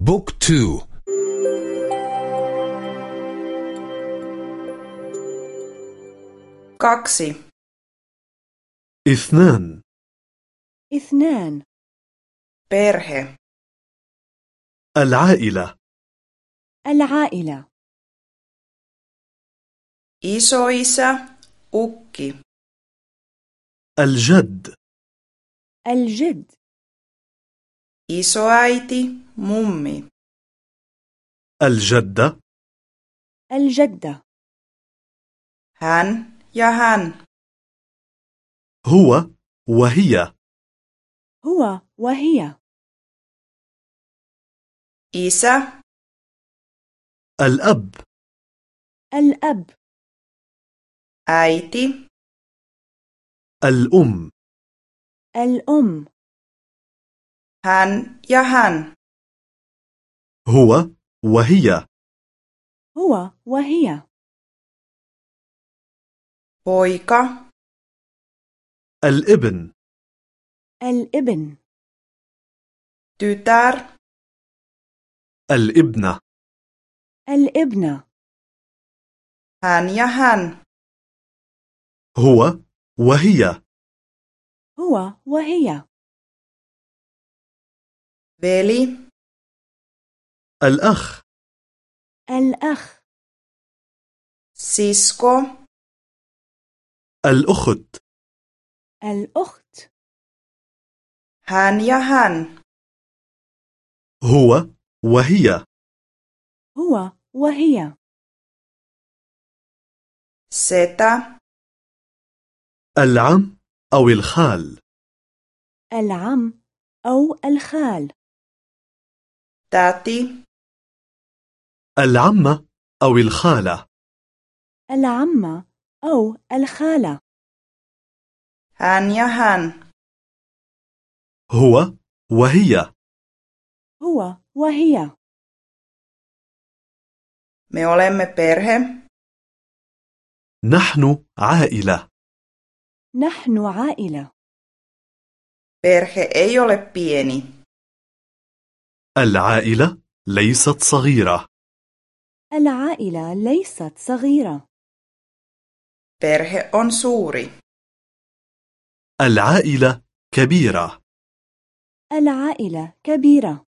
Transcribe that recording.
بوك تو. كاكسي. اثنان. اثنان. perhe العائلة. العائلة. isoisä ukki الجد. الجد. Isoäiti mummi. الجدة. الجدة. Hän ja hän هو وهي. هو وهي. Isä الأب. الأب. Äiti الأم. الأم. Hän ja hän. هو وهي. هو وهي. Poika. الابن. الابن. Tytär. الابنة. الابنة hän ja hän. هو وهي. هو وهي. Veli الأخ. الأخ. sisko الأخت. الأخت. ja hän هو وهي. هو وهي. setä العم أو الخال. العم أو الخال. Täti العمة أو الخالة؟ العمة أو الخالة. ja hän هو وهي. هو وهي. Me olemme perhe. نحن عائلة. نحن عائلة. Perhe ei ole pieni. العائلة ليست صغيرة. العائلة ليست صغيرة. Perhe on suuri. العائلة كبيرة. العائلة كبيرة.